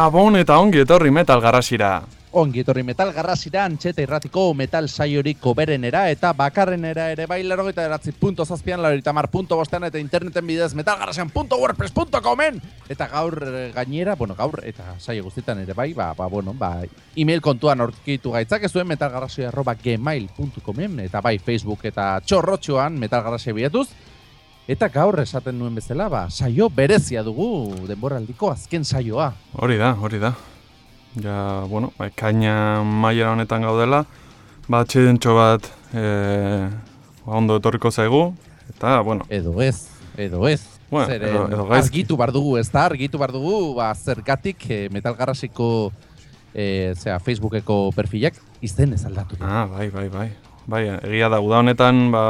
Gabon eta ongi etorri metal garrasira. Ongi etorri metal garrasira antxeta irratiko metal saioriko berenera eta bakarrenera ere bai lerogita eratzi punto zazpian larita mar punto bostean eta interneten bidez metalgarrasian.wordpress.comen eta gaur eh, gainera, bueno gaur eta saio guztietan ere bai, ba, ba bueno, ba, email kontuan orkitu gaitzak ez duen metalgarrasia arroba gmail.comen eta bai Facebook eta txorrotxoan metalgarrasia bietuz Eta gaur esaten nuen bezala, ba, saio berezia dugu denboraldiko azken saioa. Hori da, hori da. Ja, bueno, ekaina maiera honetan gaudela, ba, txedentxo bat e, ondo etorriko zaigu, eta, bueno. Edo ez, edo ez. Bueno, Zer, edo, eh, edo argitu bar dugu, ez da, argitu bar dugu, ba, zergatik e, metalgarrasiko e, zera, Facebookeko perfilak izen ez aldatu. Ah, bai, bai, bai. Bai, egia da, uda honetan, ba,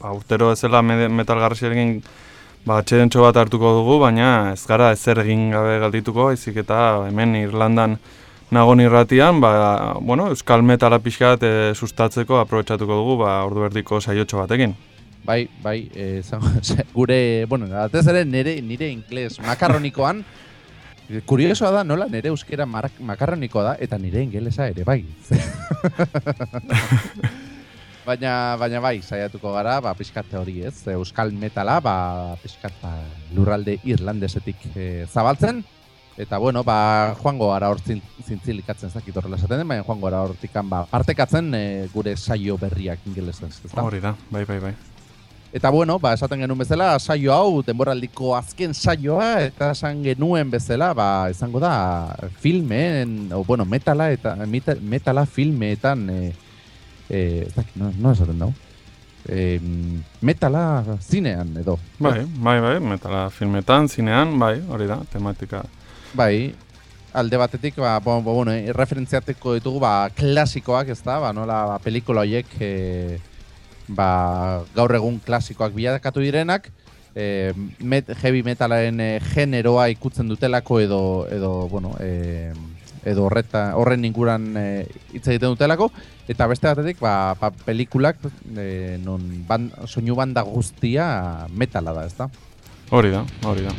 ba urtero ezela me- metal garrasiarekin ba, txedentxo bat hartuko dugu, baina ez gara ezer egin gabe galdituko, ezik eta hemen Irlandan nagon irratian, ba, bueno, euskal metala pixkat e, sustatzeko aprobetsatuko dugu, ba, ordu berdiko saiotxo batekin. Bai, bai, e, zango, gure, bueno, atez ere nire, nire ingles makarronikoan, kuriosoa da, nola nire euskera makarronikoa da, eta nire ingelesa ere bai. baina, baina bai, saiatuko gara, ba, pixkat hori ez, euskal metala, ba, pixkat ba, lurralde irlandesetik e, zabaltzen, Eta bueno, ba, joango gara hor zin- zintzilikatzen zakit horrela esaten den, baina joango gara hortikan ba, partekatzen e, gure saio berriak ingelesez, ezta? Hori da, bai, bai, bai. Eta bueno, ba, esaten genuen bezala, saio hau, denboraldiko azken saioa, eta esan genuen bezala, ba, izango da, filmen, o, bueno, metala, eta meta- metala filmeetan, e, e, ez dakit, no, no esaten dau, e, metala zinean edo. Bai, bai, bai, metala filmetan, zinean, bai, hori da, tematika. Bai, alde batetik, ba, bo, bo, bueno, eh, referentziateko ditugu, ba, klasikoak, ez da, ba, nola, ba, pelikula horiek, e, ba, gaur egun klasikoak bilakatu direnak, e, met, heavy metalaren e, generoa ikutzen dutelako edo, edo bueno, e, edo horreta, horren inguran e, hitz egiten dutelako, eta beste batetik, ba, ba pelikulak, e, non ban, soinu banda guztia metala da, ez da? Hori da, hori da.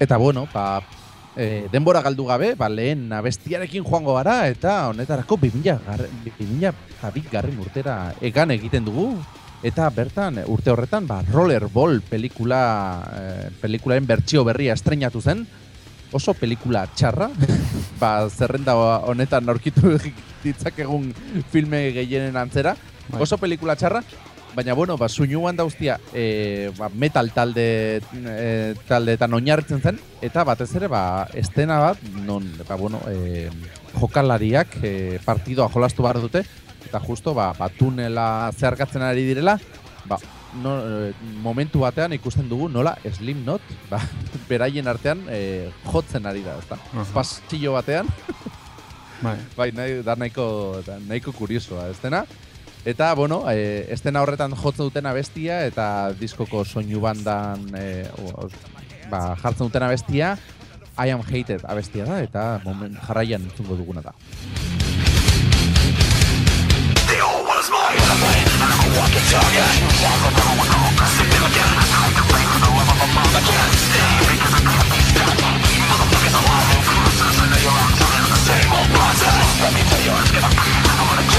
Eta bueno, ba, e, denbora galdu gabe, ba, lehen abestiarekin joango gara, eta honetarako 2000 garren, 2000 eta bi garren urtera egan egiten dugu. Eta bertan, urte horretan, ba, Rollerball pelikula, e, pelikularen bertsio berria estrenatu zen. Oso pelikula txarra, ba, zerrenda honetan aurkitu ditzakegun filme gehienen antzera. Bai. Oso pelikula txarra, Baina, bueno, ba, suinuan dauztia e, ba, metal talde e, taldeetan oinarritzen zen, eta batez ere, ba, estena bat, non, ba, bueno, e, jokalariak e, partidoa jolastu behar dute, eta justo, ba, ba tunela zeharkatzen ari direla, ba, no, e, momentu batean ikusten dugu nola Slipknot, ba, beraien artean e, jotzen ari da, ezta? Aha. Pasillo batean, Bai, bai, nahi, da nahiko, da nahiko kuriosoa, ez dena? Eta, bueno, e, estena horretan jotzen duten abestia eta diskoko soinu bandan e, o- ba, jartzen duten abestia I am hated abestia da eta moment jarraian entzungo duguna da.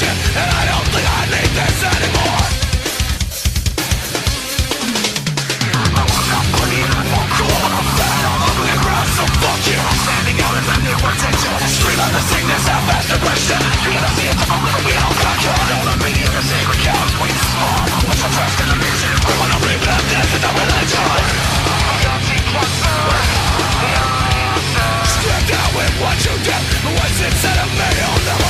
shit, and I don't think I need this anymore. I wanna put in a fuck you on a fat, I'm so fuck you. Standing out in the new potential. Stream of the sickness, I'm fast depression. You wanna see it, I'm. Don't let me in the sacred cow, sweet small. What's your trust in the music? I wanna repent death in the religion. I got you, Stick out with what you did, what's inside of me, I'll never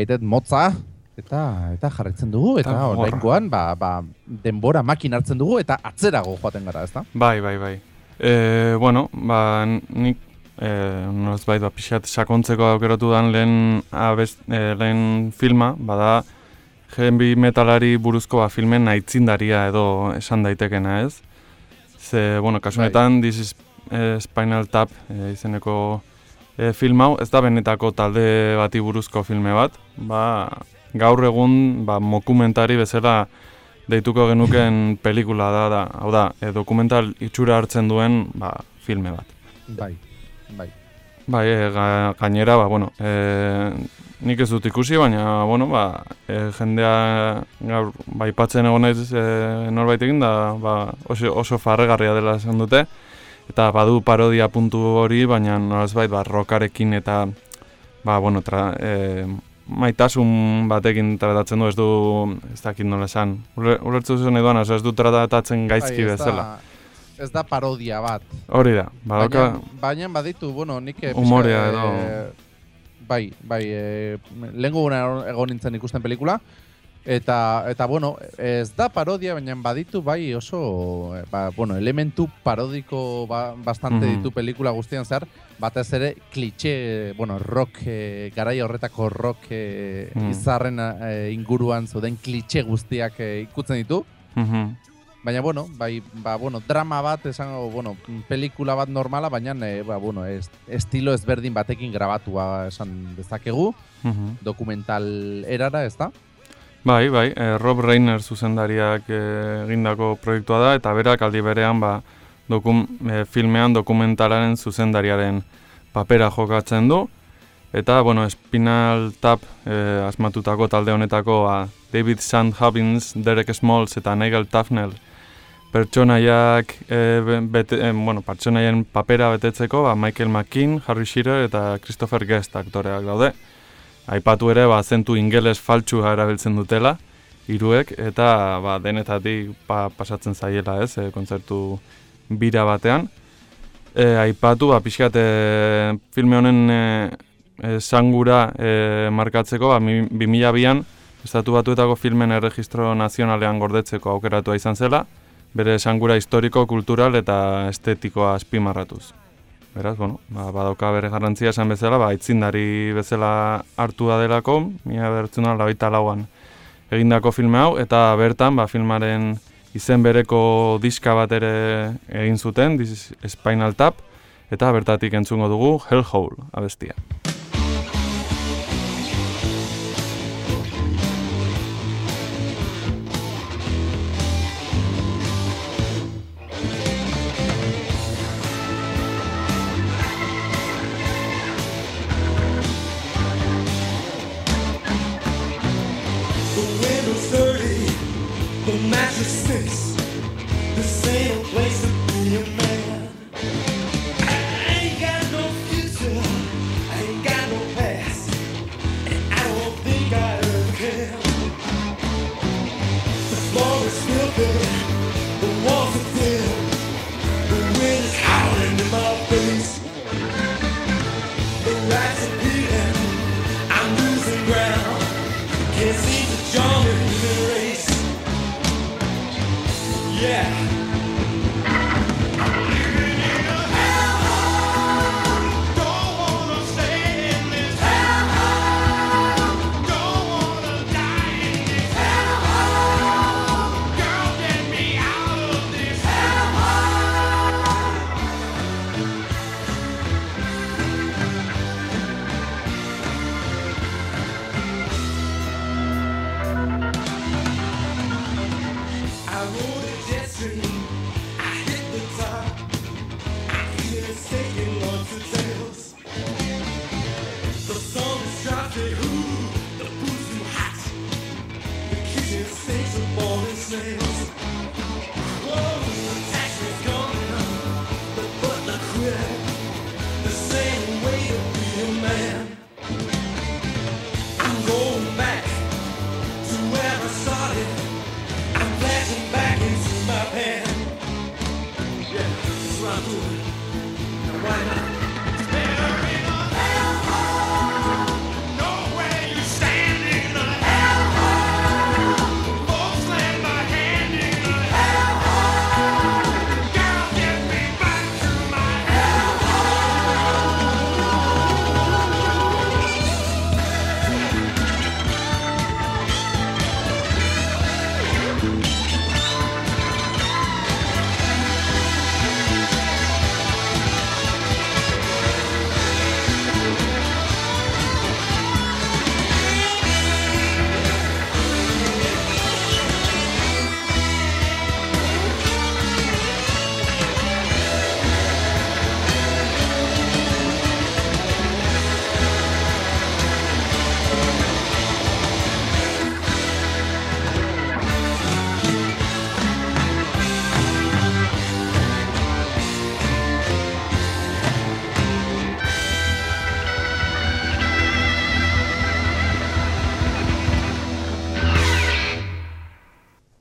jaitet motza, eta eta jarraitzen dugu, eta Eta oraingoan ba, ba, denbora makin hartzen dugu, eta atzerago joaten gara, ezta? Bai, bai, bai. E, bueno, ba, nik e, noz bai, ba, pixat sakontzeko aukeratu dan lehen, abest, e, lehen filma, bada heavy metalari buruzko ba, filmen aitzindaria edo esan daitekena ez. Ze, bueno, kasu Bai. This is eh, Spinal Tap e, izeneko e, film hau, ez da benetako talde bati buruzko filme bat, ba, gaur egun ba, mokumentari bezala deituko genuken pelikula da, da hau da, e, dokumental itxura hartzen duen ba, filme bat. Bai, bai. Bai, e, ga, gainera, ba, bueno, e, nik ez dut ikusi, baina, bueno, ba, e, jendea gaur, ba, ipatzen egon naiz e, norbait egin da, ba, oso, oso farregarria dela esan dute, eta badu parodia puntu hori, baina nolazbait, ba, rokarekin eta, ba, bueno, tra, e, maitasun batekin tratatzen du, ez du, ez dakit nola esan, Ule- ulertzu zuen edoan, oso ez du tratatzen gaizki ez bezala. Da, ez da parodia bat. Hori da, badoka, Baina, baina baditu, bueno, nik... eh, Umorea pixka, edo- eh, bai, bai, e, lehen egon nintzen ikusten pelikula, eta, eta bueno, ez da parodia, baina baditu bai oso, eh, ba, bueno, elementu parodiko ba, bastante Mhm. ditu pelikula guztian zehar, batez ere klitxe, bueno, rock, e, garai horretako rock e, Mhm. izarren e, inguruan zuden klitxe guztiak e, ikutzen ditu, mhm, Baina, bueno, bai, ba, bueno, drama bat, esango, bueno, pelikula bat normala, baina, e, ba, bueno, es, estilo ezberdin batekin grabatua esan dezakegu, mhm. dokumental erara, ez da? Bai, bai, e, Rob Reiner zuzendariak e, egindako proiektua da, eta berak aldi berean ba, dokum, e, filmean dokumentalaren zuzendariaren papera jokatzen du. Eta, bueno, Spinal Tap e, asmatutako talde honetako ba, David Sand Hubbins, Derek Smalls eta Nigel Tufnell pertsonaiak e, be- bete, e, bueno, pertsonaien papera betetzeko ba, Michael McKean, Harry Shearer eta Christopher Guest aktoreak daude. Aipatu ere, ba, zentu ingeles faltsua erabiltzen dutela, hiruek eta ba, denetatik pa, pasatzen zaiela ez, e, kontzertu bira batean. E, aipatu, ba, pixkat, e, filme honen e, esangura e, markatzeko, ba, mi- 2002an, Estatu Batuetako filmen erregistro nazionalean gordetzeko aukeratua izan zela, bere esangura historiko, kultural eta estetikoa azpimarratuz. Beraz, bueno, ba, badauka bere garrantzia esan bezala, ba, aitzindari bezala hartu da delako, mila bertzen da, lauan egindako filme hau, eta bertan, ba, filmaren izen bereko diska bat ere egin zuten, This is Spinal Tap, eta bertatik entzungo dugu Hellhole abestia.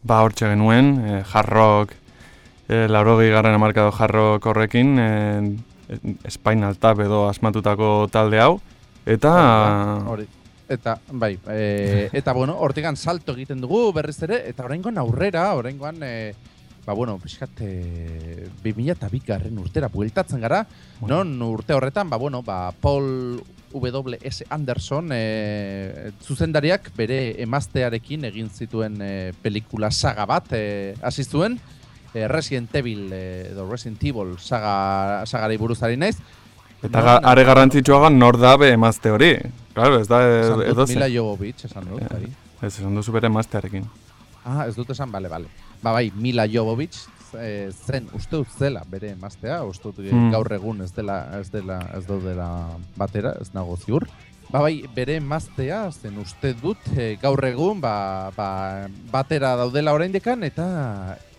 Ba, hortxe genuen, e, jarrok, e, laurogei garren amarkado jarrok horrekin, e, Spinal Tap edo asmatutako talde hau, eta... Hori. Eta, bai, e, eta bueno, hortigan salto egiten dugu berriz ere, eta oraingoan aurrera, oraingoan, e, ba bueno, pixkat, e, 2000 eta garren urtera bueltatzen gara, Bueno. non urte horretan, ba bueno, ba Paul W.S. Anderson e, zuzendariak bere emaztearekin egin zituen e, pelikula saga bat e, hasi zuen, e, Resident Evil e, edo Resident Evil saga, sagari buruzari naiz, Eta ga, are garrantzitsua nor da be emazte hori. Claro, ez da edo Mila Jovovich, esan dut, Ja. bai. Ez, esan duzu bere emaztearekin. Ah, ez dut esan, bale, bale. Ba, bai, Mila Jovovich e, zen, uste dut zela bere emaztea, uste dut Hmm. gaur egun ez dela, ez dela, ez daudela batera, ez nago ziur. Ba, bai, bere emaztea, zen uste dut e, gaur egun, ba, ba, batera daudela oraindekan eta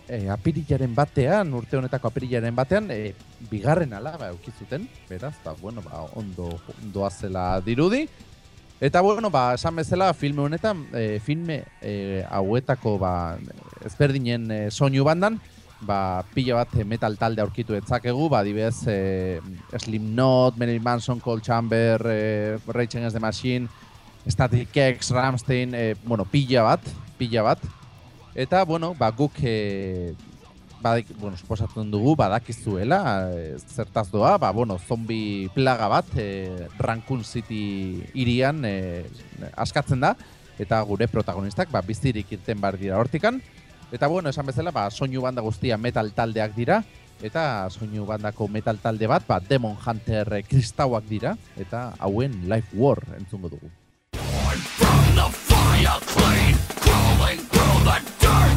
e, apirilaren batean, urte honetako apirilaren batean, e, bigarren alaba eukizuten, beraz, ba, bueno, ba, ondo, ondo zela dirudi. Eta bueno, ba, esan bezala filme honetan, e, filme e, hauetako ba, ezberdinen e, soinu bandan, ba, pila bat metal talde aurkitu etzakegu, ba, dibez, e, Slipknot, Marilyn Manson, Cold Chamber, e, Rage Against the Machine, Static X, Rammstein, e, bueno, pila bat, pila bat. Eta, bueno, ba, guk e, badak, bueno, suposatzen dugu badakizuela e, zertaz doa, ba, bueno, zombi plaga bat e, Raccoon City irian e, askatzen da eta gure protagonistak ba, bizirik irten bar dira hortikan. Eta bueno, esan bezala, ba, soinu banda guztia metal taldeak dira eta soinu bandako metal talde bat, ba, Demon Hunter kristauak dira eta hauen Life War entzungo dugu. From the fire clean, crawling through the dirt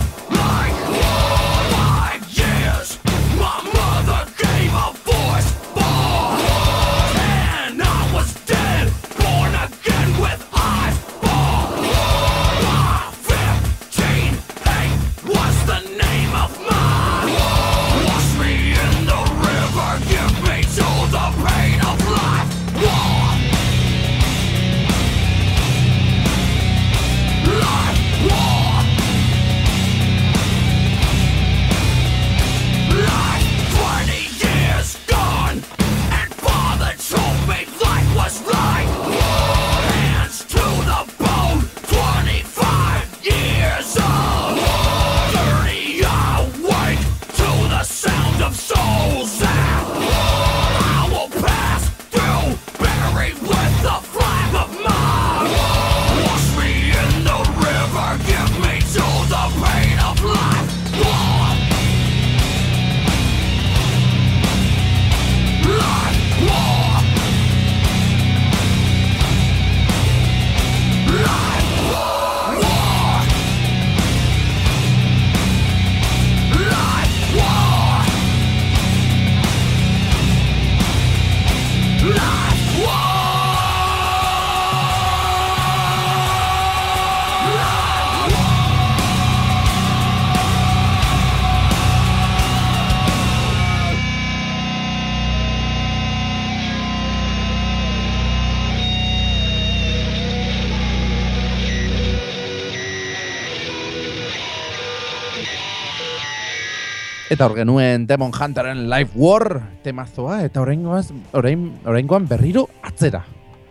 Eta hor genuen Demon Hunteren Life War temazoa, eta oraingoaz, orain, oraingoan berriro atzera.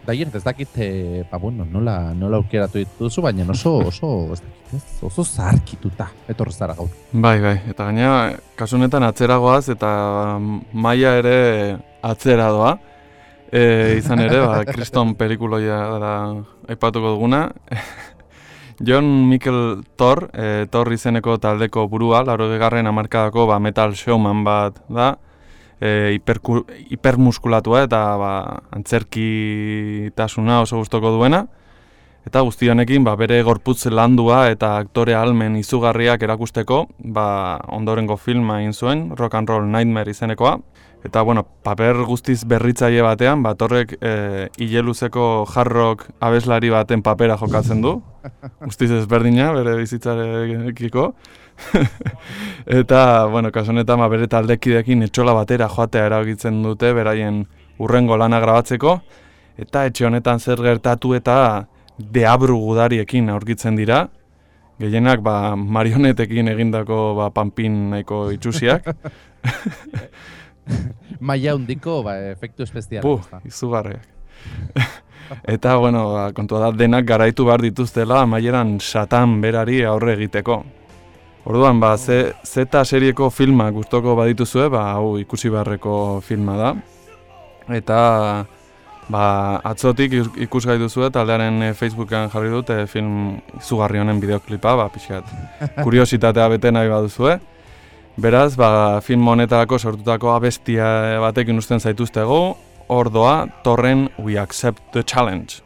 Daier, ez dakit, e, ba, bueno, nola, nola aukeratu dituzu, baina oso, oso, ez dakit, ez, oso zaharkituta, etorri zara gaur. Bai, bai, eta gaina, kasu honetan atzeragoaz eta maila ere atzera doa. E, izan ere, ba, kriston pelikuloia da aipatuko duguna. John Michael Thor, e, Thor izeneko taldeko burua, laro garren amarkadako ba, metal showman bat da, e, hiperku, hipermuskulatua eta ba, antzerkitasuna oso gustoko duena. Eta guzti honekin ba, bere gorputz landua eta aktore almen izugarriak erakusteko ba, ondorengo filma egin zuen, Rock and Roll Nightmare izenekoa. Eta, bueno, paper guztiz berritzaile batean, bat horrek e, hileluzeko jarrok abeslari baten papera jokatzen du. Guztiz ezberdina, bere bizitzarekiko. eta, bueno, kasu honetan ba, bere taldekidekin etxola batera joatea eragitzen dute, beraien urrengo lana grabatzeko. Eta etxe honetan zer gertatu eta deabru gudariekin aurkitzen dira. Gehienak ba, marionetekin egindako ba, panpin nahiko itxusiak. Maia hundiko, ba, efektu espezial. Puh, izugarriak. Eta, bueno, ba, kontua da denak garaitu behar dituztela amaieran satan berari aurre egiteko. Orduan, ba, ze, zeta serieko filma gustoko badituzue, ba, hau ikusi beharreko filma da. Eta, ba, atzotik ik- ikusgai duzue, taldearen eh, Facebookan jarri dut film izugarri honen bideoklipa, ba, pixkat, kuriositatea bete nahi baduzue. Beraz, ba, film honetarako sortutako abestia batekin usten zaituztego, hor doa, torren We Accept the Challenge.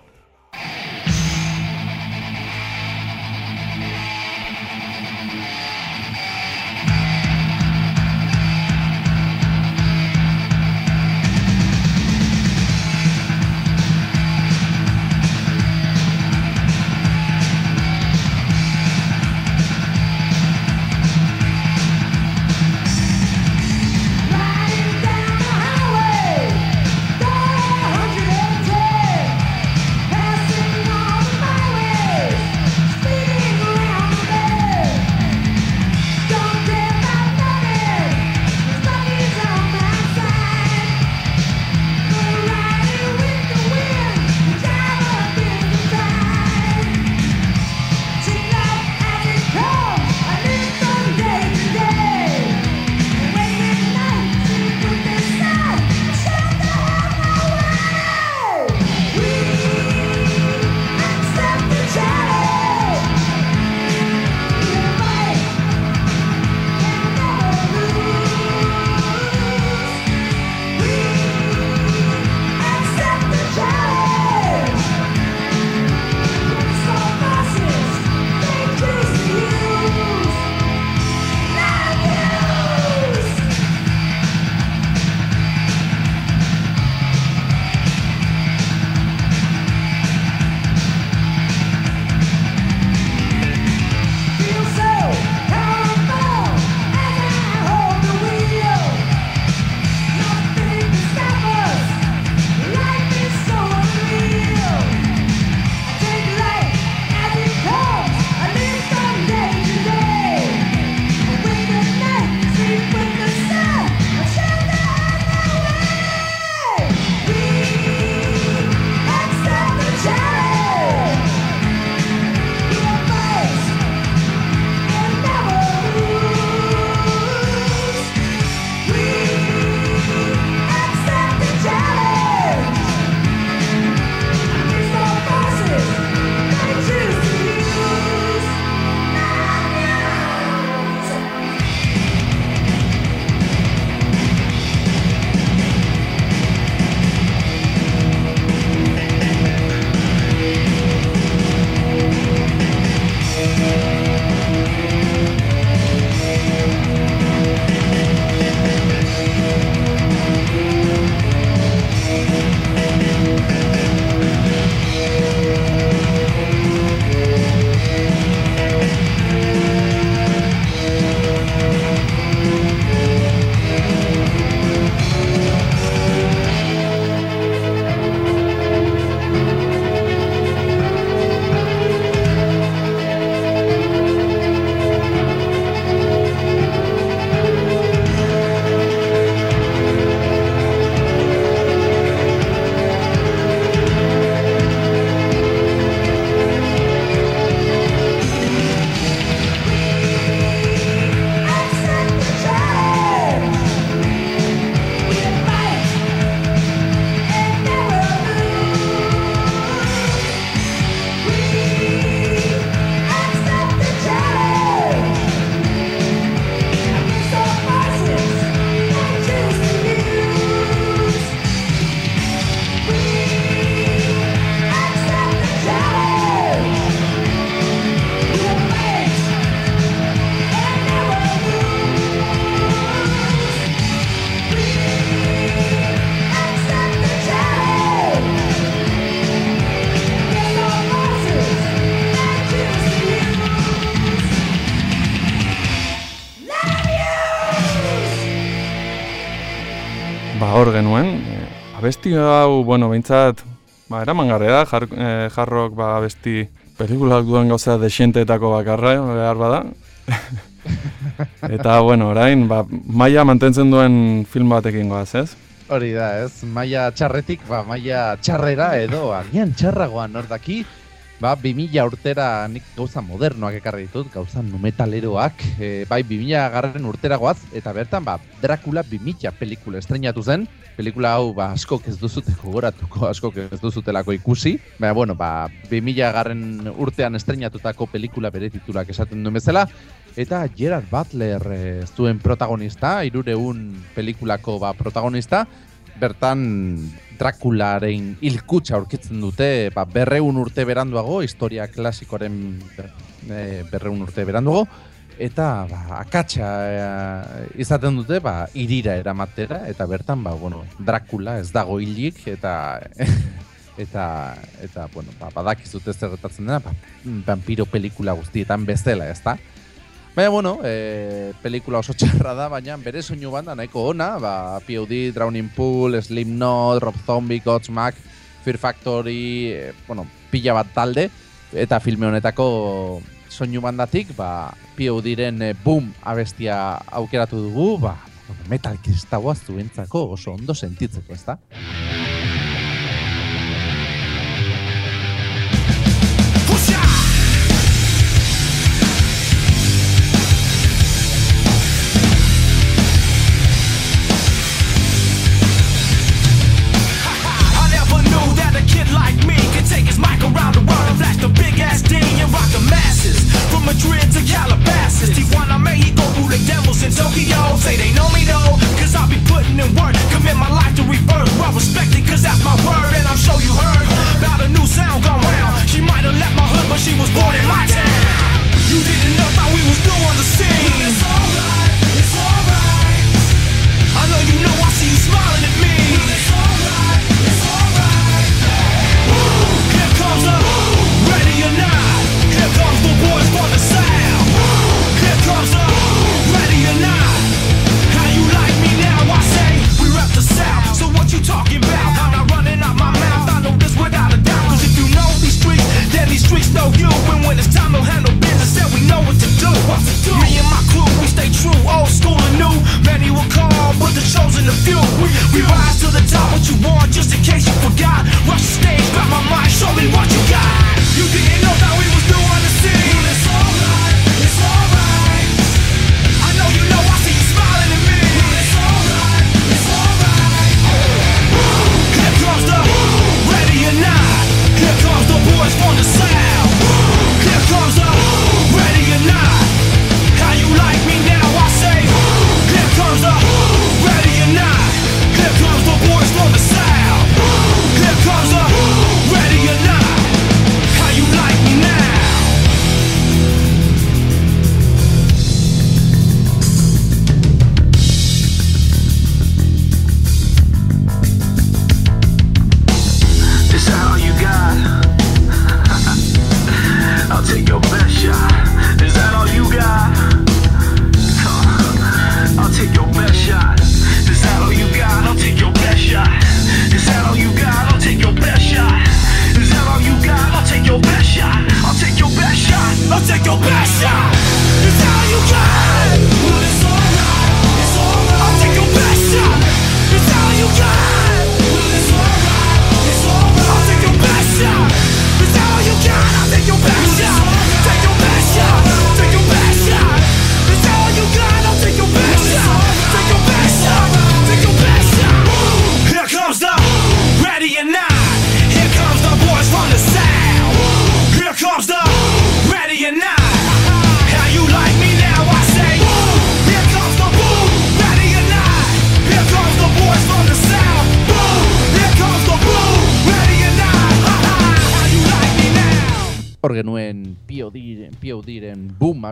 Genuen. E, abesti hau, bueno, behintzat, ba, eramangarria da, jar, e, jarrok ba, abesti pelikulak duen gauza desienteetako bakarra, behar bada. Eta, bueno, orain, ba, maia mantentzen duen film batekin goaz, ez? Hori da, ez? Maia txarretik, ba, maia txarrera edo, agian txarragoan hor daki. Ba, 2000 urtera nik gauza modernoak ekarri ditut, gauza numetaleroak, e, bai 2000 garren urtera goaz, eta bertan, ba, Dracula 2000 pelikula estrenatu zen, pelikula hau, ba, askok ez duzute gogoratuko, askok ez duzutelako ikusi, baina, bueno, ba, 2000 garren urtean estrenatutako pelikula bere titulak esaten duen bezala, eta Gerard Butler eh, zuen protagonista, irureun pelikulako ba, protagonista, bertan Drakularen hilkutxa aurkitzen dute ba, berreun urte beranduago, historia klasikoren e, berreun urte beranduago, eta ba, akatsa e, izaten dute ba, irira eramatera, eta bertan ba, bueno, Drakula ez dago hilik, eta eta eta bueno, ba, badakizute zer gertatzen dena, ba, vampiro pelikula guztietan bezala, ezta? Baina, bueno, e, pelikula oso txarra da, baina bere soinu banda nahiko ona, ba, POD, Drowning Pool, Slipknot, Rob Zombie, Godsmack, Fear Factory, e, bueno, pila bat talde, eta filme honetako soinu bandatik, ba, POD-ren e, Boom abestia aukeratu dugu, ba, metal kristagoa zuentzako oso ondo sentitzeko, ezta? I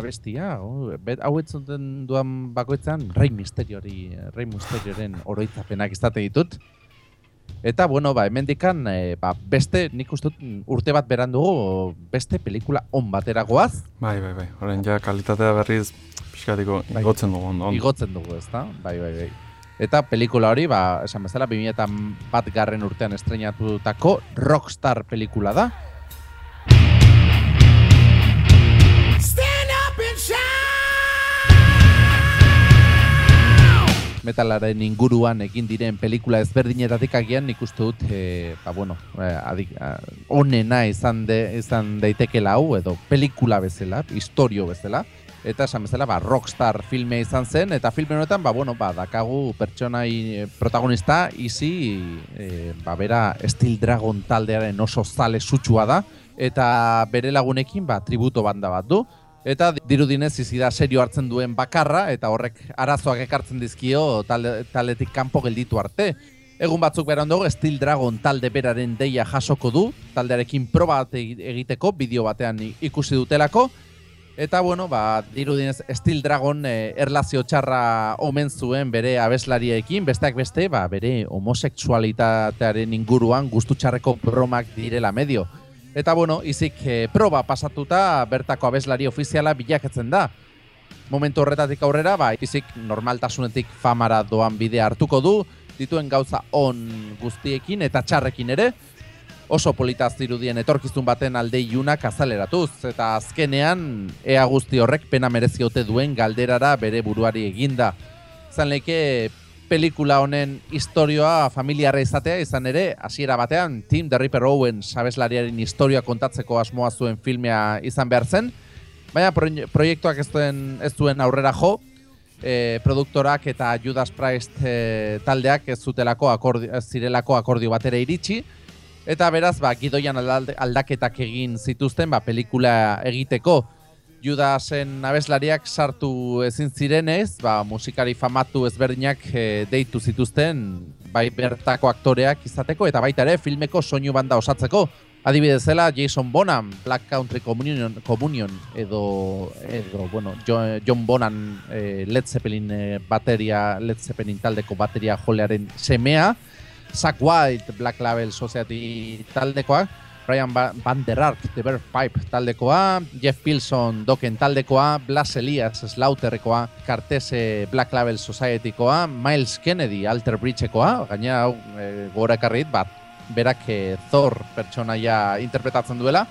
abestia, oh, bet, hau entzuten duan bakoitzan Rey Misteriori, Rey Misterioren oroitzapenak izate ditut. Eta, bueno, ba, hemendikan, e, ba, beste, nik uste dut urte bat berandugu, beste pelikula on batera goaz, Bai, bai, bai. Orain ja kalitatea berriz pixkatiko Bai. igotzen dugu ondo. ondo. igotzen dugu, ezta? Bai, bai, bai. Eta pelikula hori, ba, esan bezala, 2000 bat garren urtean estrenatutako Rockstar pelikula da. Metalaren inguruan egin diren pelikula ezberdinetatik agian nik uste dut e, ba, bueno, eh, adik, ah, onena izan, de, izan daitekela hau edo pelikula bezala, historio bezala eta esan bezala ba, rockstar filmea izan zen eta filme honetan ba, bueno, ba, dakagu pertsonai eh, protagonista izi e, ba, bera Steel Dragon taldearen oso zale sutsua da eta bere lagunekin ba, tributo banda bat du Eta dirudinez izi da serio hartzen duen bakarra eta horrek arazoak ekartzen dizkio talde, taldetik kanpo gelditu arte. Egun batzuk bera ondogo Steel Dragon talde beraren deia jasoko du, taldearekin proba egiteko bideo batean ikusi dutelako. Eta bueno, ba, dirudinez Steel Dragon eh, erlazio txarra omen zuen bere abeslariekin, besteak beste, ba, bere homoseksualitatearen inguruan gustu txarreko bromak direla medio. Eta bueno, izik eh, proba pasatuta bertako abeslari ofiziala bilakatzen da. Momentu horretatik aurrera, ba, izik normaltasunetik famara doan bidea hartuko du, dituen gauza on guztiekin eta txarrekin ere, oso polita zirudien etorkizun baten alde iunak azaleratuz, eta azkenean ea guzti horrek pena mereziote duen galderara bere buruari eginda. Izan leke pelikula honen historioa familiarra izatea izan ere, hasiera batean Tim The Ripper Owens abeslariaren historia kontatzeko asmoa zuen filmea izan behar zen, baina proie- proiektuak ez duen, ez duen aurrera jo, e, produktorak eta Judas Priest e, taldeak ez zutelako akordi, ez zirelako akordio batera iritsi, eta beraz, ba, gidoian aldaketak egin zituzten, ba, pelikula egiteko, Judasen abeslariak sartu ezin zirenez, ba, musikari famatu ezberdinak e, deitu zituzten, bai bertako aktoreak izateko, eta baita ere filmeko soinu banda osatzeko. Adibidez zela Jason Bonham, Black Country Communion, Communion edo, edo bueno, Jo- John Bonham eh, Led Zeppelin eh, bateria, Led Zeppelin taldeko bateria jolearen semea, Zack White, Black Label Society taldekoak, Brian Ba- Van der Ark, The Bear Pipe taldekoa, Jeff Pilson, Doken taldekoa, Blas Elias, Slaughterrekoa, Cartese Black Label Societykoa, Miles Kennedy, Alter Bridgekoa, gaina hau e, gora ekarrit, bat, berak e, Thor pertsonaia interpretatzen duela,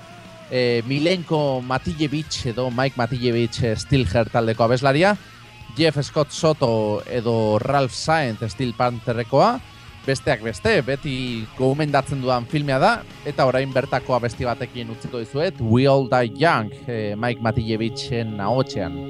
e, Milenko Matijevich edo Mike Matijevich e, Stilger taldeko abeslaria, Jeff Scott Soto edo Ralph Saenz Steel Pantherrekoa, besteak beste, beti gomendatzen dudan filmea da, eta orain bertako abesti batekin utziko dizuet, We All Die Young, eh, Mike Matijevichen ahotsean.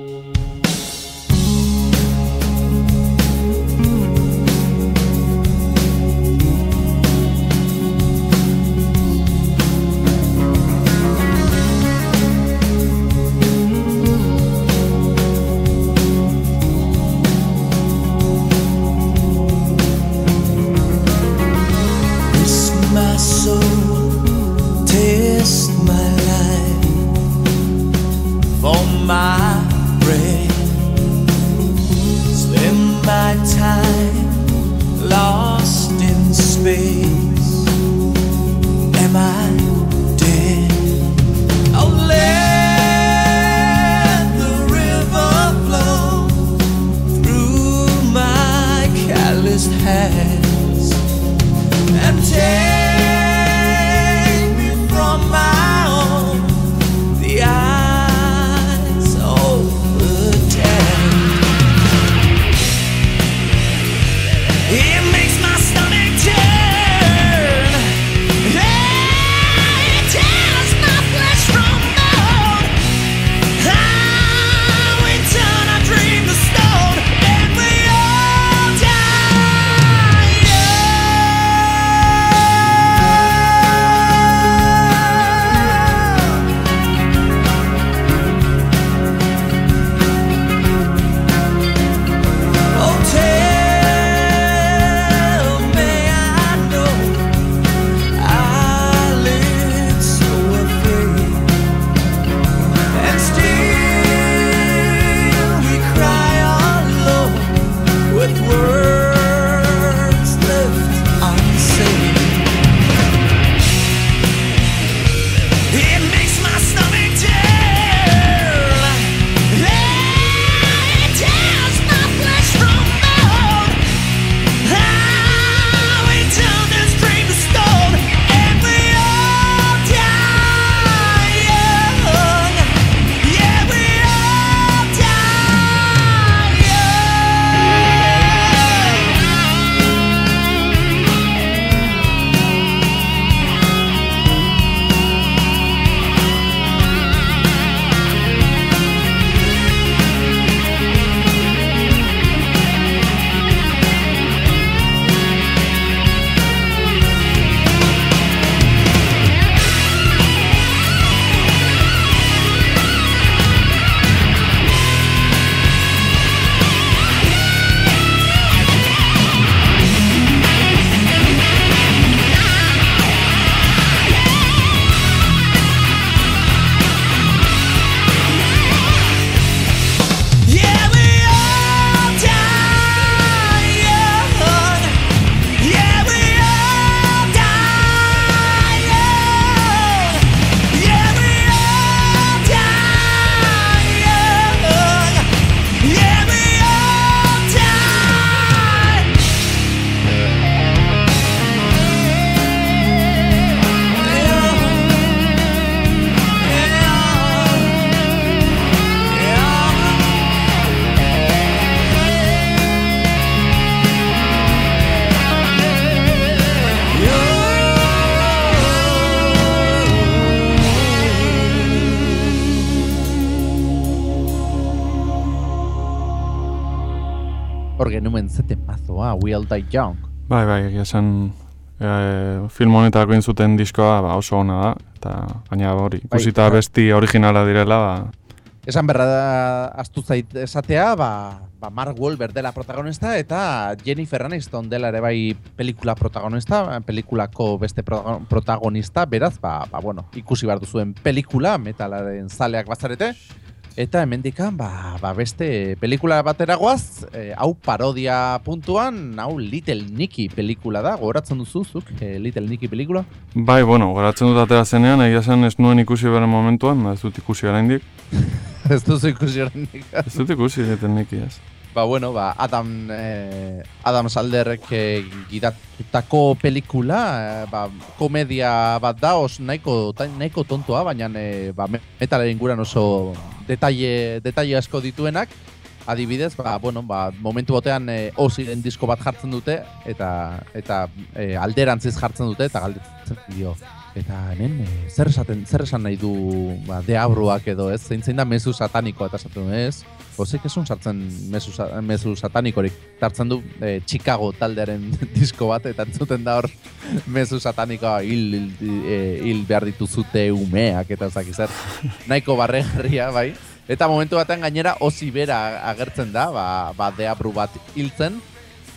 We All Die Young. Bai, bai, egia esan e, film honetako inzuten diskoa ba, oso ona da, eta gaina hori, ikusita bai. besti originala direla, ba, Esan berra da, astu zait esatea, ba, ba Mark Wahlberg dela protagonista eta Jennifer Aniston dela ere bai pelikula protagonista, pelikulako beste pro- protagonista, beraz, ba, ba bueno, ikusi behar duzuen pelikula, metalaren zaleak bazarete, eta hemendikan ba, ba beste pelikula batera goaz, eh, hau parodia puntuan, hau Little Nicky pelikula da, gogoratzen duzu zuk, eh, Little Nicky pelikula? bai, bueno, garatzen dut atera zenean, egia esan ez nuen ikusi beren momentuan, ez dut ikusi oraindik. Ez duzu ikusi oraindik. Ez dut ikusi egiten niki, ez. Ba, bueno, ba, Adam, eh, Adam Salderrek eh, gidatutako pelikula, eh, ba, komedia bat da, os nahiko, nahiko tontoa, baina eh, ba, me- metalaren inguran oso detalle, detalle asko dituenak, adibidez, ba, bueno, ba, momentu batean eh, Oziren disko bat jartzen dute, eta eta eh, alderantziz jartzen dute, eta galdetzen dio. Eta hemen, eh, zer esaten, zer esan nahi du ba, deabruak edo ez, zein zein da mezu satanikoa eta esaten du ez, Ozik esun sartzen mezu, mezu satanikorik. Tartzen du eh, Chicago taldearen disko bat, eta entzuten da hor mezu satanikoa hil, hil, eh, hil behar dituzute umeak eta ezak zer. Nahiko barregarria, bai. Eta momentu batean gainera ozi bera agertzen da, ba, ba deabru bat hiltzen,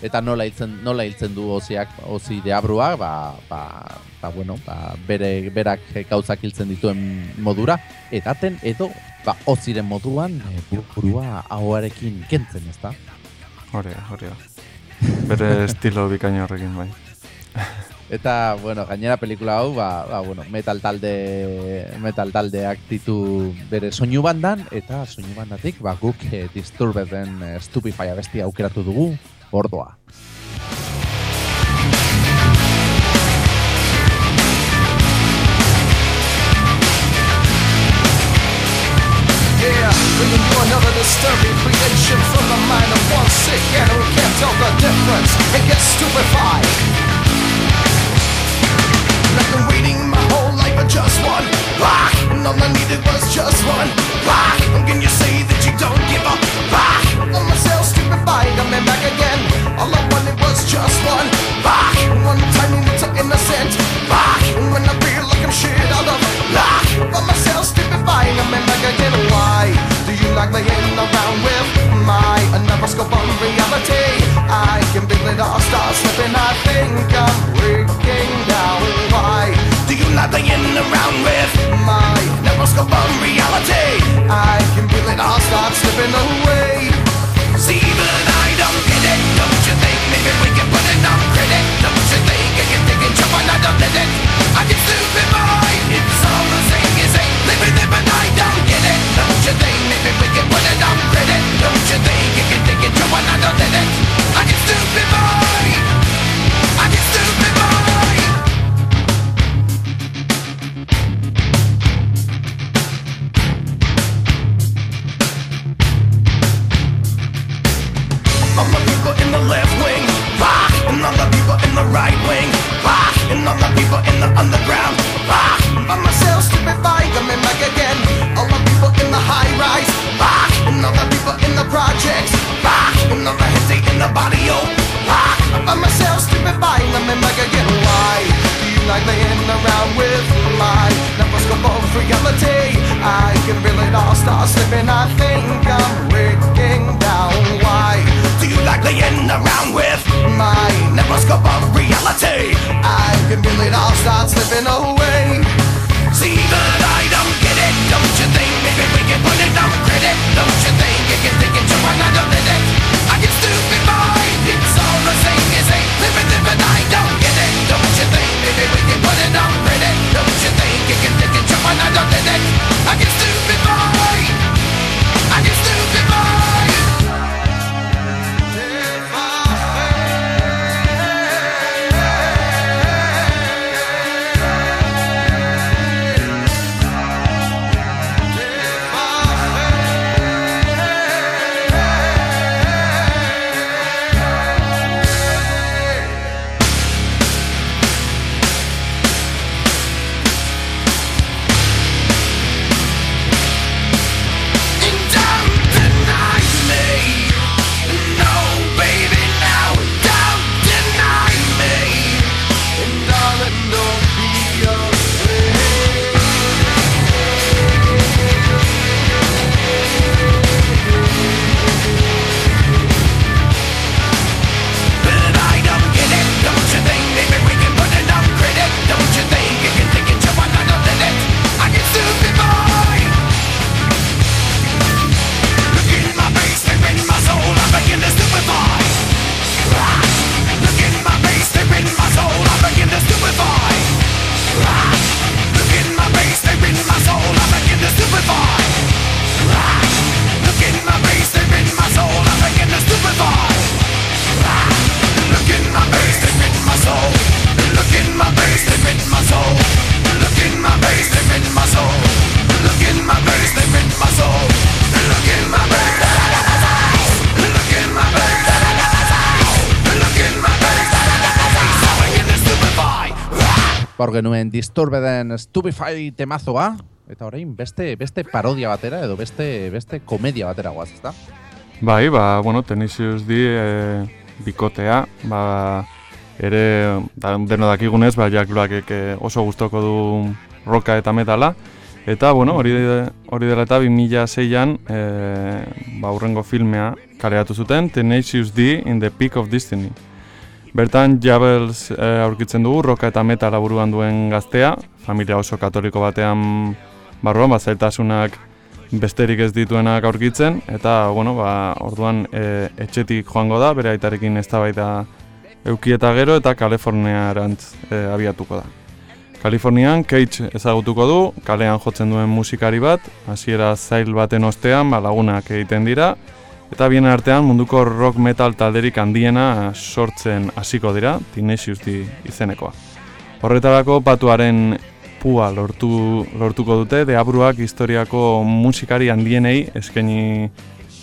eta nola hiltzen, nola hiltzen du oziak, ozi deabrua, ba, ba, ba, bueno, ba, bere, berak gauzak hiltzen dituen modura, edaten edo ba, oziren moduan e, burua ahoarekin kentzen? Hori da, hori da. Bere estilo bikaina horrekin, bai. Eta, bueno, gainera pelikula hau, ba, ba, bueno, metal talde, metal taldeak ditu bere soinu bandan, eta soinu bandatik, ba, guk e, Disturbeden e, Stupefy abestia aukeratu dugu, bordoa. Bringing you another disturbing creation from the mind of one sick and who can't tell the difference and gets stupefied. I've been waiting my whole life for just one rock, and all I needed was just one rock. And can you say that you don't give a rock? On myself stupefied, I'm back again. All I wanted was just one rock, one tiny little innocent rock. And when I feel like I'm shit out of luck, on myself stupefied, I'm back again. Why like laying around with my another on reality? I can feel it all start slipping. I think I'm breaking down. Why do you like laying around with my never scope on reality? I can feel it all start slipping away. See, but genuen Disturbeden Stupefy temazoa, eta orain beste beste parodia batera edo beste beste komedia batera guaz, ezta? Bai, ba, bueno, Tenisius di e, bikotea, ba, ere, da, deno dakigunez, ba, Jack Blackek eh, oso gustoko du roka eta metala, eta, bueno, hori, hori dela eta 2006an, e, ba, urrengo filmea kaleratu zuten, Tenacious D in the Peak of Destiny. Bertan Jabels e, aurkitzen dugu, roka eta metala buruan duen gaztea, familia oso katoliko batean barruan, ba, zailtasunak besterik ez dituenak aurkitzen, eta, bueno, ba, orduan e, etxetik joango da, bere aitarekin eztabaida euki eta gero, eta Kaliforniarantz e, abiatuko da. Kalifornian Cage ezagutuko du, kalean jotzen duen musikari bat, hasiera zail baten ostean ba, lagunak egiten dira, eta bien artean munduko rock metal talderik handiena sortzen hasiko dira, Tenacious D izenekoa. Horretarako patuaren pua lortu, lortuko dute, deabruak historiako musikari handienei eskaini,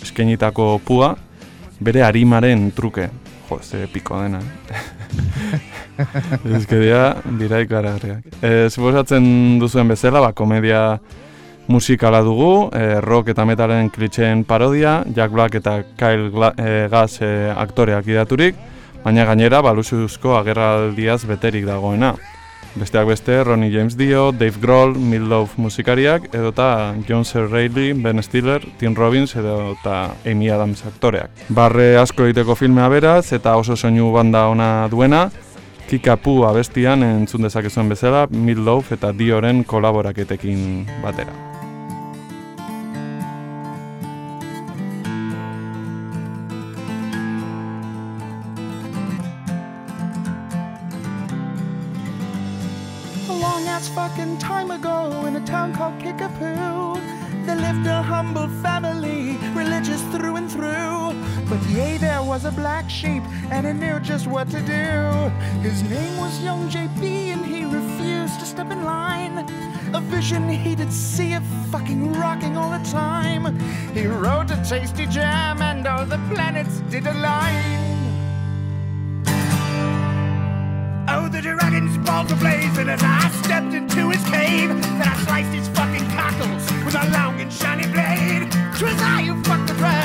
eskainitako pua, bere arimaren truke. Jo, ze epiko dena. Ez que dira, ikaragarriak. E, Zuposatzen duzuen bezala, ba, komedia musikala dugu, e, rock eta metalen klitxeen parodia, Jack Black eta Kyle Gla e, Gass e, aktoreak idaturik, baina gainera balusuzko agerraldiaz beterik dagoena. Besteak beste, Ronnie James Dio, Dave Grohl, Meatloaf musikariak, edota John. Reilly, Ben Stiller, Tim Robbins edota Amy Adams aktoreak. Barre asko egiteko filmea beraz, eta oso soinu banda ona duena, Kikapu abestian entzun dezakezuen bezala, Meatloaf eta Dioren kolaboraketekin batera. Black sheep, and he knew just what to do. His name was Young JP, and he refused to step in line. A vision he did see of fucking rocking all the time. He wrote a tasty jam, and all the planets did align. Oh, the dragon's balls were blazing as I stepped into his cave. Then I sliced his fucking cockles with a long and shiny blade. Twas I who fucked the dragon,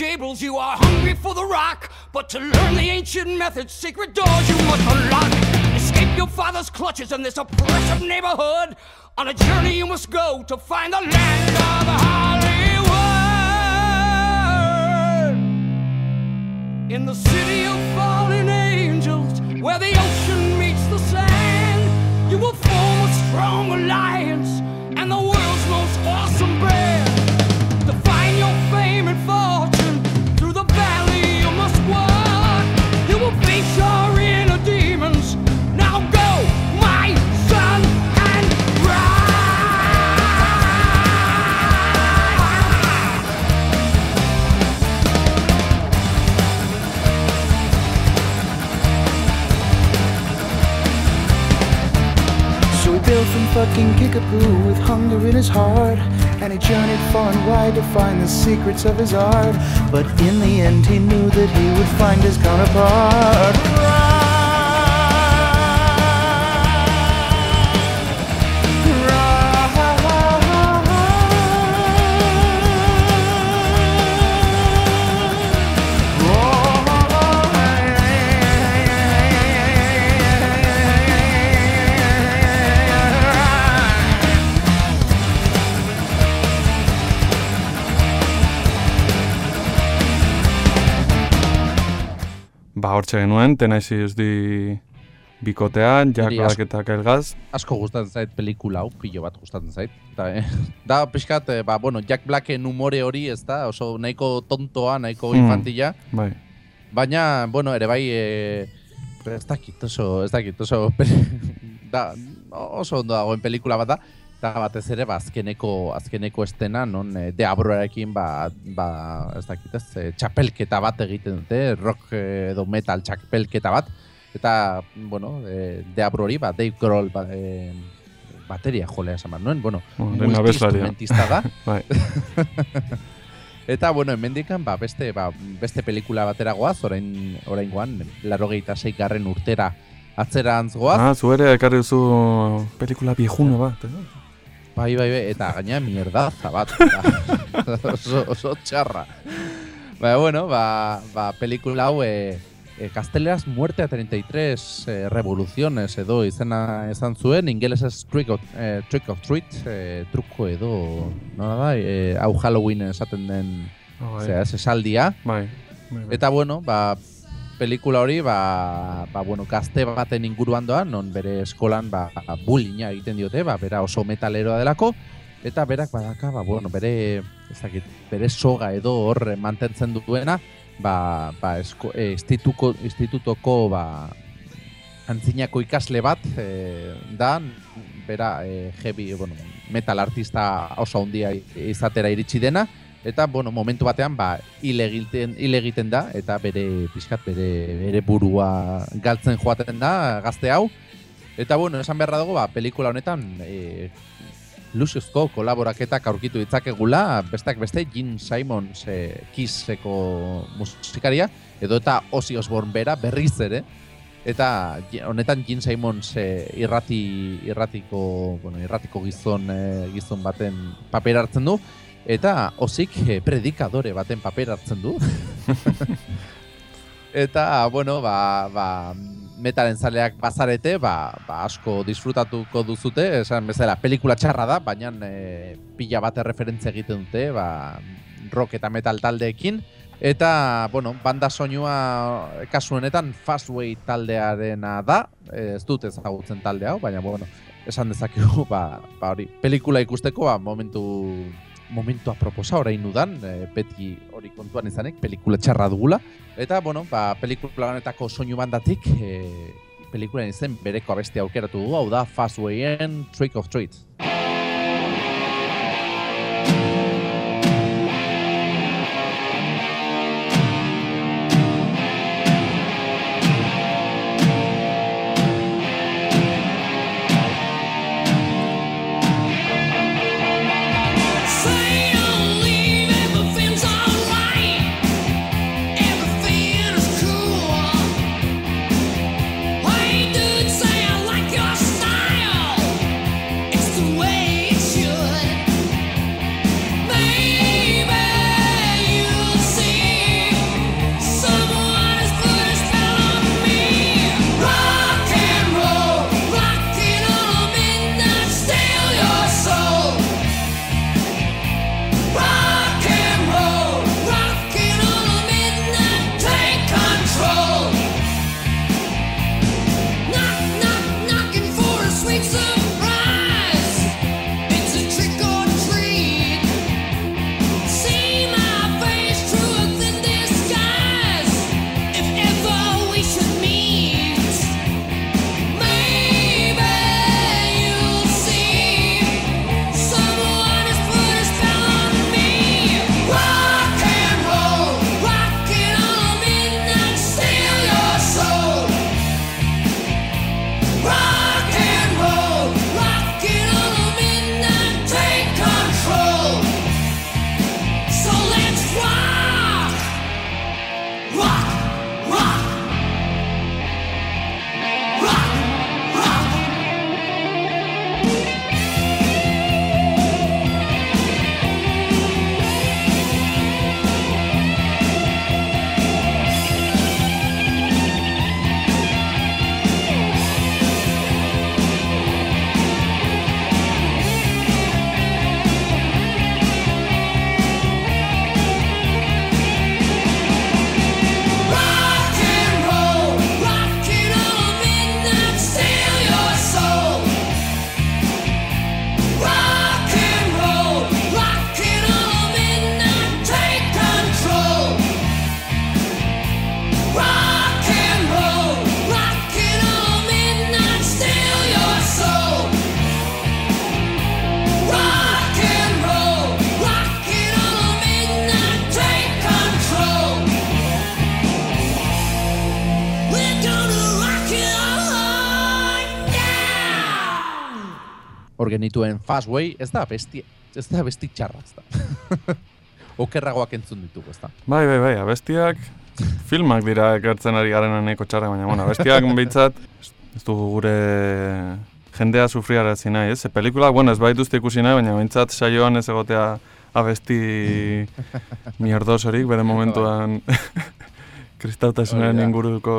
jables, you are hungry for the rock. But to learn the ancient methods, secret doors you must unlock. Escape your father's clutches in this oppressive neighborhood. On a journey you must go to find the land of Hollywood. In the city of fallen angels, where the ocean meets the sand, you will form a strong alliance and the world's most awesome band. Bill from fucking Kickapoo with hunger in his heart. And he journeyed far and wide to find the secrets of his art. But in the end, he knew that he would find his counterpart. Hortxe genuen, Tenacious di bikotea, Jack Niri Black asko- eta Kelgaz. asko gustatzen zait pelikula hau, pilo bat gustatzen zait. Da, eh, da pixkat, eh, ba, bueno, Jack Blacken umore hori, ez da, oso nahiko tontoa, nahiko Mm. infantila, Bai. baina, bueno, ere bai, e, ez dakit oso, ez dakit oso, da, oso ondo dagoen pelikula bat da, eta batez ere, ba, azkeneko, azkeneko estena, non e, deabroarekin, ba, ba, ez dakit ez, e, txapelketa bat egiten dute, rock eh, edo metal txapelketa bat, eta, bueno, e, deabro hori, ba, Dave Grohl, ba, e, bateria jolea esan nuen, bueno, multi-instrumentista da, Bai. Eta, bueno, hemendikan ba, beste, ba, beste pelikula batera goaz, orain, oraingoan, larogeita garren urtera atzerantz goaz. Ah, zu ere ekarri duzu pelikula viejuno bat. eh? Bai, bai, bai, eta gaina mierdaza bat. ba, oso, oso txarra. Ba, bueno, ba, ba, pelikula hau, e, e, Gazteleraz Muerte a 33 e, Revoluciones edo izena esan zuen, ingelesez Trick of, e, Trick of Treat, e, truko edo, nola da, e, hau Halloween esaten den, Ah, bai. zera, esaldia. Bai. bai, bai. Eta bueno, ba, pelikula hori, ba, ba, bueno, gazte baten inguruan doa, non bere eskolan ba, bullyinga egiten diote, ba, bera oso metaleroa delako, eta berak badaka, ba, bueno, bere, ez dakit, bere soga edo hor mantentzen duena, ba, ba, esko, e, instituko, institutoko, ba, antzinako ikasle bat, e, da, bera, e, heavy, bueno, metal artista oso handia izatera iritsi dena, eta bueno, momentu batean ba hil egiten da eta bere pixkat bere bere burua galtzen joaten da gazte hau. Eta bueno, esan beharra dago ba pelikula honetan e, Luciusko kolaboraketak aurkitu ditzakegula, besteak beste Gene Simons e, Kisseko musikaria edo eta Ozzy Osbourne bera berriz ere eta honetan Gene Simons e, irrati irratiko, bueno, irratiko gizon e, gizon baten paper hartzen du eta Ozik e, predikadore baten paper hartzen du. eta bueno, ba, ba metalen zaleak bazarete, ba, ba asko disfrutatuko duzute, esan bezala pelikula txarra da, baina e, pila bat referentzia egiten dute, ba, rock eta metal taldeekin. Eta, bueno, banda soinua kasu honetan Fastway taldearena da, ez dut ezagutzen talde hau, baina, bueno, esan dezakegu, ba, ba hori, pelikula ikusteko, ba, momentu momentu aproposa orain udan, e, beti hori kontuan izanek, pelikula txarra dugula. Eta, bueno, ba, pelikula honetako soinu bandatik, e, pelikulan izen bereko abesti aukeratu dugu, hau da Fastwayen Trick of Treat. Genituen Fastway, ez da besti, ez da besti txarra, ez da. Okerragoak entzun ditugu, ez da. Bai, bai, bai, abestiak filmak dira ekartzen ari garen neko txarra, baina, bueno, abestiak behitzat, ez dugu gure jendea sufriarazi nahi, ez? E, pelikulak, bueno, ez baituzte ikusi nahi, baina behintzat saioan ez egotea abesti mierdosorik, bere momentuan kristautasunaren Hori da. inguruko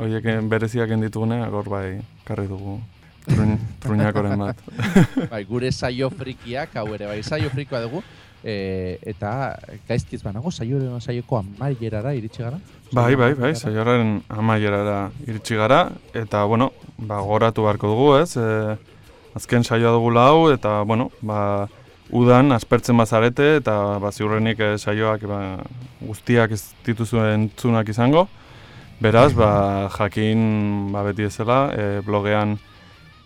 horiek bereziak dituguneak, hor bai, karri dugu truin, truinakoren bat. Bai, gure saio frikiak, hau ere, bai, saio frikoa dugu, e, eta gaizkiz banago, saio, saioko amaierara iritsi gara. Bai, bai, bai, saioaren amaierara iritsi gara, eta, bueno, ba, goratu beharko dugu, ez? E, azken saioa dugu hau, eta, bueno, ba, udan aspertzen bazarete, eta ba, ziurrenik eh, saioak ba, guztiak ez dituzu entzunak izango. Beraz, ba, jakin ba, beti ezela, e, blogean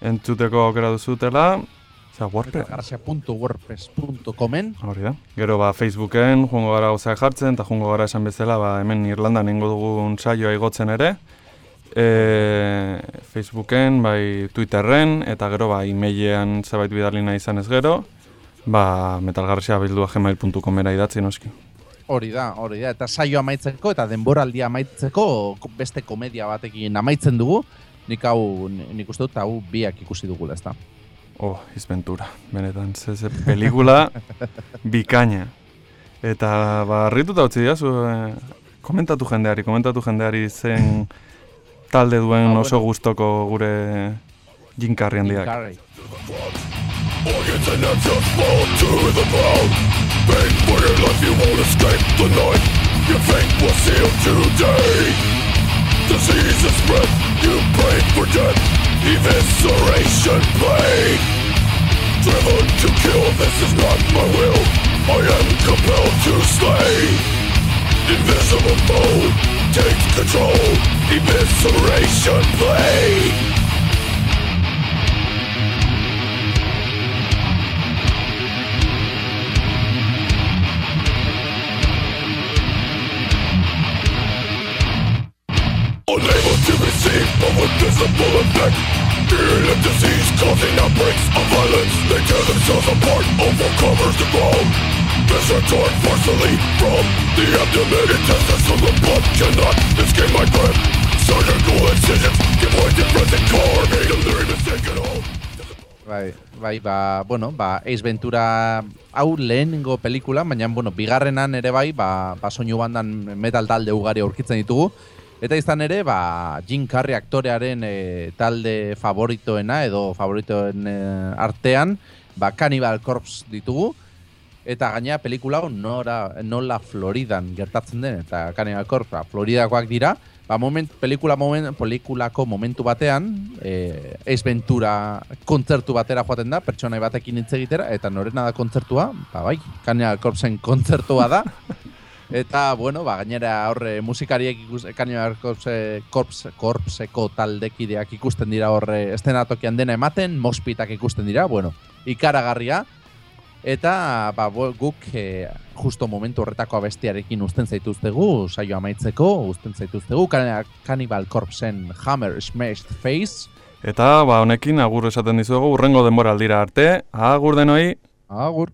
entzuteko aukera duzutela, Osea, WordPress, Garrasia.wordpress.comen Hori da. Gero ba, Facebooken joango gara gauzeak jartzen, eta joango gara esan bezala ba, hemen Irlandan ingo dugun saioa igotzen ere. E, Facebooken, bai Twitterren, eta gero ba, e-mailean zabait bidali nahi izan ez gero, ba, metalgarrasia bildua gmail.comera idatzi noski. Hori da, hori da, eta saio amaitzeko eta denboraldia amaitzeko ko- beste komedia batekin amaitzen dugu. Nik hau, nik uste dut hau biak ikusi dugula, ezta. Oh, izbentura. Benetan, ze, ze pelikula bikaina. Eta, ba, harrituta utzi diazu, eh, komentatu jendeari, komentatu jendeari zen talde duen Ah, oso bueno. gustoko gure jinkarri handiak. For your life, you won't escape the night today Disease is spread, you pray for death. Evisceration blade Driven to kill, this is not my will. I am compelled to slay. Invisible foe takes control. Evisceration blade Bai, ba, bueno, ba, Ace Ventura hau lehenengo pelikula, baina, bueno, bigarrenan ere bai, ba, ba soinu bandan metal talde ugari aurkitzen ditugu. Eta izan ere, ba, Jim Carrey aktorearen e, talde favoritoena edo favoritoen e, artean, ba, Cannibal Corpse ditugu. Eta gaina pelikula hau nora, nola Floridan gertatzen den, eta Cannibal Corpse, ba, Floridakoak dira, ba, moment, pelikula moment, pelikulako momentu batean, e, Ace Ventura kontzertu batera joaten da, pertsonai batekin hitz egitera, eta norena da kontzertua, ba bai, Cannibal Corpseen kontzertua da, eta, bueno, ba, gainera horre musikariek ikus, Cannibal Corpse, Corpse, Corpseko taldekideak ikusten dira horre estenatokian dena ematen, mospitak ikusten dira, bueno, ikaragarria, Eta ba, guk e, justo momentu horretako abestiarekin uzten zaituztegu, saio amaitzeko, uzten zaituztegu, Cannibal- Cannibal Corpseen Hammer Smashed Face. Eta, ba, honekin agur esaten dizuegu, urrengo denbora aldira arte, agur denoi! Agur.